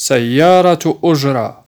سيارة أجرة.